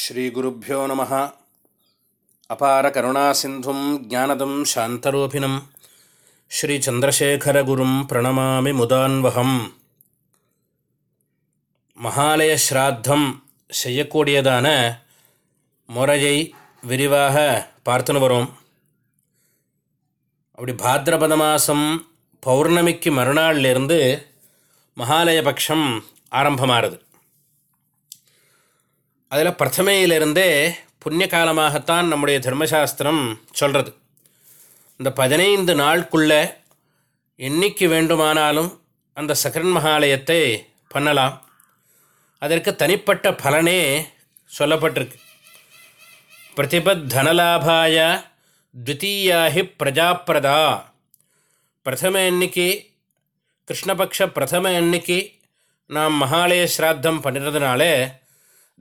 ஸ்ரீகுருப்போ நம. அபார கருணாசிந்தும் ஜானதம் சாந்தரூபிணம். ஸ்ரீ சந்திரசேகரகுரும் பிரணமாமி முதான்வகம். மகாலய ஸ்ராத்தம் செய்யக்கூடியதான முறையை விரிவாக பார்த்துன்னு வரோம். அப்படி பாத்ரபத மாதம் பௌர்ணமிக்கு மறுநாள்லேருந்து மகாலய பட்சம் ஆரம்பமாகுது அதில் பிரதமையிலிருந்தே புண்ணிய காலமாகத்தான் நம்முடைய தர்மசாஸ்திரம் சொல்கிறது இந்த பதினைந்து நாளுக்குள்ள என்னைக்கு வேண்டுமானாலும் அந்த சக்கரன் மகாலயத்தை பண்ணலாம். அதற்கு தனிப்பட்ட பலனே சொல்லப்பட்டிருக்கு. பிரதிபத் தனலாபாய த்விதீயாஹி பிரஜாப்பிரதா பிரதம எண்ணிக்கை கிருஷ்ணபக்ஷ பிரதம எண்ணிக்கை நாம் மகாலய ஸ்ராத்தம் பண்ணுறதுனாலே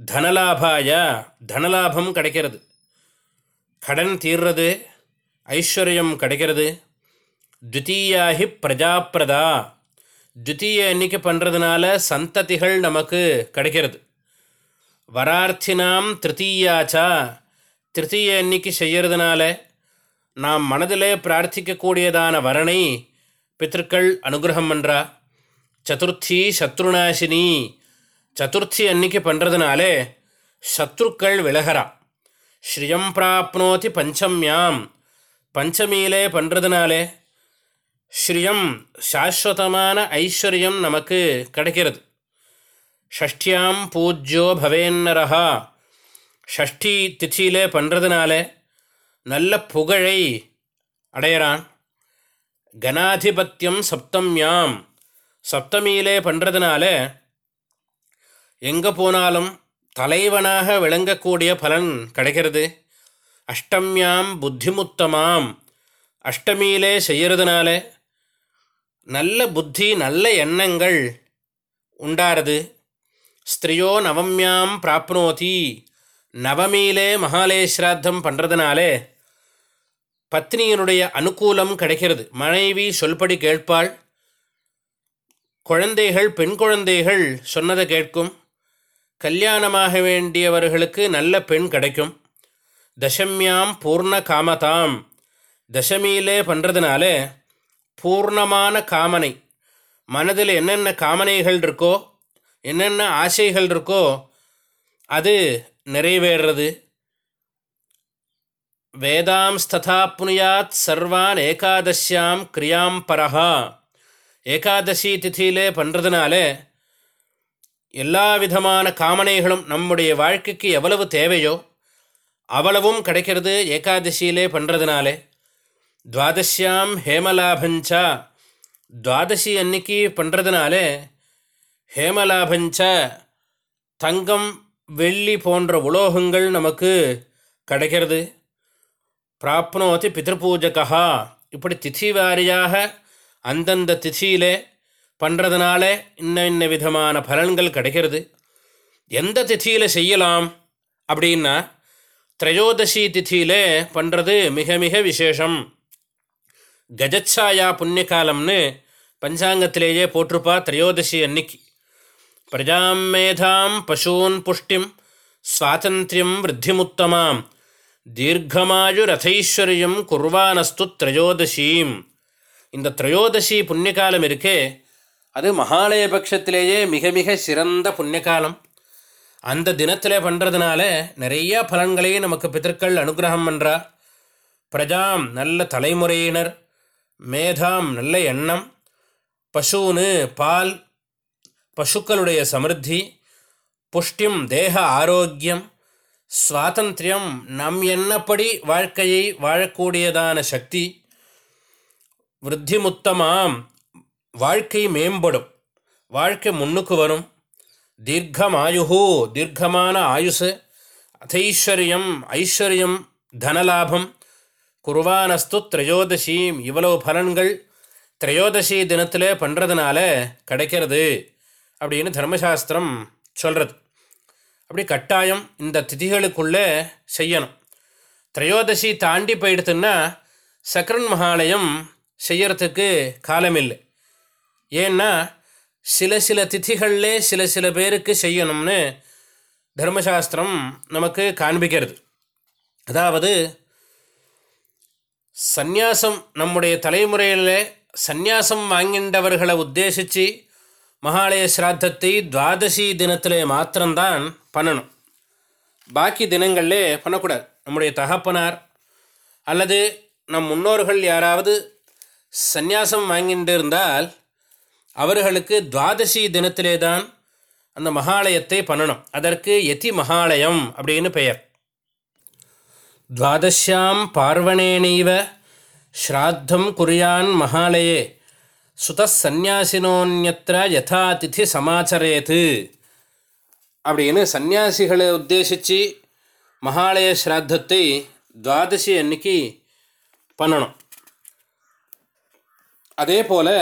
தனலாபாய தனலாபம் கிடைக்கிறது. கடன் தீர்றது ஐஸ்வர்யம் கிடைக்கிறது. த்விதீயாகி பிரஜாப்பிரதா த்விதீய எண்ணிக்கை பண்ணுறதுனால சந்ததிகள் நமக்கு கிடைக்கிறது. வரார்த்தினாம் திருத்தீயாச்சா. திருத்தீய எண்ணிக்கை செய்கிறதுனால நாம் மனதிலே பிரார்த்திக்கக்கூடியதான வரணை பித்திருக்கள் அனுகிரகம் பண்ணுறா சதுர்த்தி சத்ருநாசினி. சதுர்த்தி அன்னைக்கு பண்ணுறதுனாலே சத்ருக்கள் விலகிறா. ஸ்ரீயம் பிராப்னோதி பஞ்சம்யாம். பஞ்சமியிலே பண்ணுறதுனாலே ஸ்ரீயம் சாஸ்வதமான ஐஸ்வர்யம் நமக்கு கிடைக்கிறது. ஷஷ்டியாம் பூஜ்யோ பவேன்னரஹா ஷஷ்டி திச்சியிலே பண்ணுறதுனாலே நல்ல புகழை அடையிறான். கணாதிபத்தியம் சப்தம்யாம். சப்தமியிலே பண்ணுறதுனால எங்கே போனாலும் தலைவனாக விளங்கக்கூடிய பலன் கிடைக்கிறது. அஷ்டமியாம் புத்திமுத்தமாம். அஷ்டமியிலே செய்கிறதுனால நல்ல புத்தி நல்ல எண்ணங்கள் உண்டாருது. ஸ்திரியோ நவம்யாம் பிராப்னோதி. நவமியிலே மகாலய ஸ்ராத்தம் பண்ணுறதுனாலே பத்னியினுடைய அனுகூலம் கிடைக்கிறது. மனைவி சொல்படி கேட்பாள். குழந்தைகள் பெண் குழந்தைகள் சொன்னதை கேட்கும். கல்யாணமாக வேண்டியவர்களுக்கு நல்ல பெண் கிடைக்கும். தசமியாம் பூர்ண காமதாம். தசமியிலே பண்ணுறதுனால பூர்ணமான காமனை. மனதில் என்னென்ன காமனைகள் இருக்கோ என்னென்ன ஆசைகள் இருக்கோ அது நிறைவேறது வேதாம்ஸ்ததா புனியாத் சர்வான் ஏகாதசியாம் கிரியாம் பரஹா. ஏகாதசி திதியிலே பண்ணுறதுனால எல்லா விதமான காமனைகளும் நம்முடைய வாழ்க்கைக்கு எவ்வளவு தேவையோ அவ்வளவும் கிடைக்கிறது ஏகாதசியிலே பண்ணுறதுனாலே துவாதசியாம் ஹேமலாபஞ்சா. துவாதசி அன்னைக்கு பண்ணுறதுனாலே ஹேமலாபஞ்ச தங்கம் வெள்ளி போன்ற உலோகங்கள் நமக்கு கிடைக்கிறது. பிராப்னோதி பிதிருபூஜகா இப்படி திதி வாரியாக அந்தந்த திதியிலே பண்ணுறதுனால இன்ன இன்ன விதமான பலன்கள் கிடைக்கிறது. எந்த திதியில் செய்யலாம் அப்படின்னா திரையோதசி திதியிலே பண்ணுறது மிக மிக விசேஷம். கஜச்சாயா புண்ணியகாலம்னு பஞ்சாங்கத்திலேயே போட்டிருப்பா திரையோதசி அன்னைக்கு. பிரஜாம் மேதாம் பசூன் புஷ்டிம் சுவாதந்திரியம் விருத்திமுத்தமாம். தீர்க்கமாயு ரதைஸ்வரியம் குர்வானஸ்து திரையோதசீம். இந்த திரையோதசி புண்ணியகாலம் இருக்கே அது மகாலய பட்சத்திலேயே மிக மிக சிறந்த புண்ணியகாலம். அந்த தினத்தில் பண்ணுறதுனால நிறைய பலன்களையும் நமக்கு பித்தர்கள் அனுகிரகம் பண்ணுறா பிரஜாம் நல்ல தலைமுறையினர் மேதாம் நல்ல எண்ணம் பசுன்னு பால் பசுக்களுடைய சமிருத்தி புஷ்டிம் தேக ஆரோக்கியம் சுவாதந்திரியம் நம் எண்ணப்படி வாழ்க்கையை வாழக்கூடியதான சக்தி விருத்திமுத்தமாம் வாழ்க்கை மேம்படும். வாழ்க்கை முன்னுக்கு வரும். தீர்க்கமாயுகு தீர்க்கமான ஆயுசு அதைஸ்வர்யம் ஐஸ்வர்யம் தனலாபம் குருவானஸ்து திரையோதசீம் இவ்வளவு பலன்கள் திரையோதசி தினத்தில் பண்ணுறதுனால கிடைக்கிறது அப்படின்னு தர்மசாஸ்திரம் சொல்கிறது அப்படி கட்டாயம் இந்த திதிகளுக்குள்ளே செய்யணும். திரையோதசி தாண்டி போயிடுத்துன்னா சக்கரன் மகாலயம் செய்யறதுக்கு காலமில்லை. ஏன்னா சில சில திதிகளில் சில சில பேருக்கு செய்யணும்னு தர்மசாஸ்திரம் நமக்கு காண்பிக்கிறது. அதாவது சந்நியாசம் நம்முடைய தலைமுறையில் சந்நியாசம் வாங்கின்றவர்களை உத்தேசித்து மகாலய சிராத்தத்தை துவாதசி தினத்தில் மாத்திரம்தான் பண்ணணும். பாக்கி தினங்களில் பண்ணக்கூடாது. நம்முடைய தகப்பனார் அல்லது நம் முன்னோர்கள் யாராவது சந்நியாசம் வாங்கிட்டு இருந்தால் அவர்களுக்கு துவாதசி தினத்திலே தான் அந்த மகாலயத்தை பண்ணணும். அதற்கு எதி மகாலயம் அப்படின்னு பெயர். துவாதசியாம் பார்வணேனைவ ஸ்ராத்தம் குறியான் மகாலயே சுத சந்நியாசினோன்யத்திர யதா திதி சமாச்சரேத்து அப்படின்னு சந்நியாசிகளை உத்தேசித்து மகாலய ஸ்ராத்தத்தை துவாதசி அன்னைக்கு பண்ணணும். அதே போல்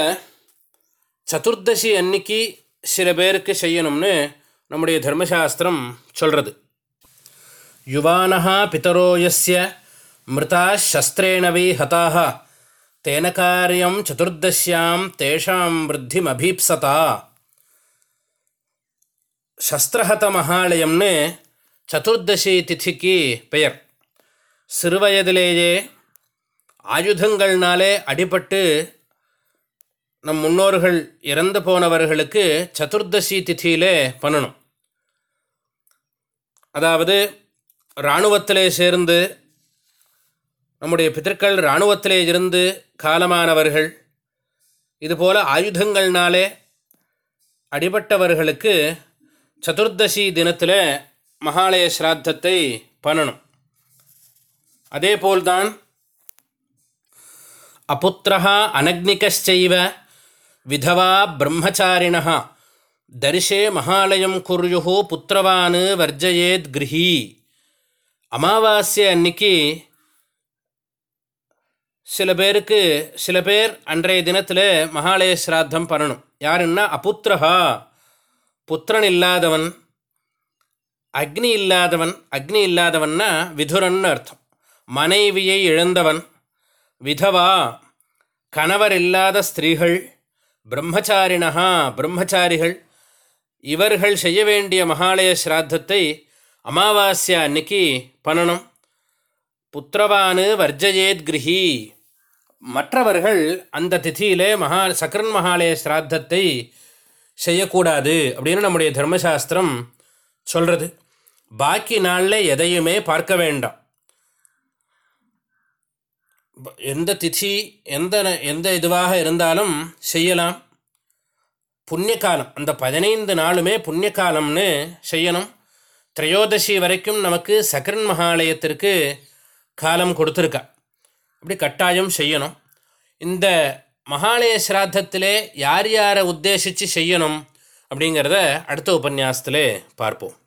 சதுர்தசி அன்னைக்கு சில பேருக்கு செய்யணும்னு நம்முடைய தர்மசாஸ்திரம் சொல்கிறது யுவானஹா பிதரோயஸ்ய மிருதா சஸ்திரேணவி ஹதாக தேன காரியம் சதுர்தசியாம் தேஷாம் விருத்திம் அபீப்சதா சஸ்திரஹத மகாலயம்னு சதுர்தசி திதிக்கு பெயர். சிறுவயதிலேயே ஆயுதங்கள்னாலே அடிபட்டு நம் முன்னோர்கள் இறந்து போனவர்களுக்கு சதுர்தசி திதியிலே பண்ணணும். அதாவது இராணுவத்திலே சேர்ந்து நம்முடைய பித்தர்கள் இராணுவத்திலே இருந்து காலமானவர்கள் இதுபோல் ஆயுதங்கள்னாலே அடிபட்டவர்களுக்கு சதுர்தசி தினத்தில் மகாலய ஸ்ராத்தத்தை பண்ணணும். அதேபோல்தான் அபுத்திரா அனக்னிகைவ விதவா பிரம்மச்சாரிண. தரிசே மகாலயம் குர்யு புத்திரவான் வர்ஜயேத் கிரகி அமாவாஸ்ய அன்னைக்கு சில பேருக்கு சில பேர் அன்றைய தினத்தில் மகாலய சிராத்தம் பண்ணணும். யாருன்னா அபுத்திரஹா. புத்திரன் இல்லாதவன் அக்னி இல்லாதவன் அக்னி இல்லாதவன்னா விதுரன்னு அர்த்தம். மனைவியை இழந்தவன் விதவா கணவர் இல்லாத ஸ்திரீகள் பிரம்மச்சாரிணா பிரம்மச்சாரிகள். இவர்கள் செய்ய வேண்டிய மகாலய ஸ்ராத்தத்தை அமாவாஸ்யா அன்னைக்கு பண்ணணும். புத்திரவானு வர்ஜயேத் கிரகி மற்றவர்கள் அந்த திதியிலே மகா சக்கரன் மகாலய ஸ்ராத்தத்தை செய்யக்கூடாது அப்படின்னு நம்முடைய தர்மசாஸ்திரம் சொல்கிறது பாக்கி நாளில் எதையுமே பார்க்க வேண்டாம். எந்த திதி எந்த ந- எந்த இதுவாக இருந்தாலும் செய்யலாம். புண்ணிய காலம் அந்த பதினைந்து நாளுமே புண்ணிய காலம்னு செய்யணும். திரையோதசி வரைக்கும் நமக்கு சக்கரன் மகாலயத்திற்கு காலம் கொடுத்துருக்கா. அப்படி கட்டாயம் செய்யணும். இந்த மகாலய சிராதத்திலே யார் யாரை உத்தேசித்து செய்யணும் அப்படிங்கிறத அடுத்த உபன்யாசத்திலே பார்ப்போம்.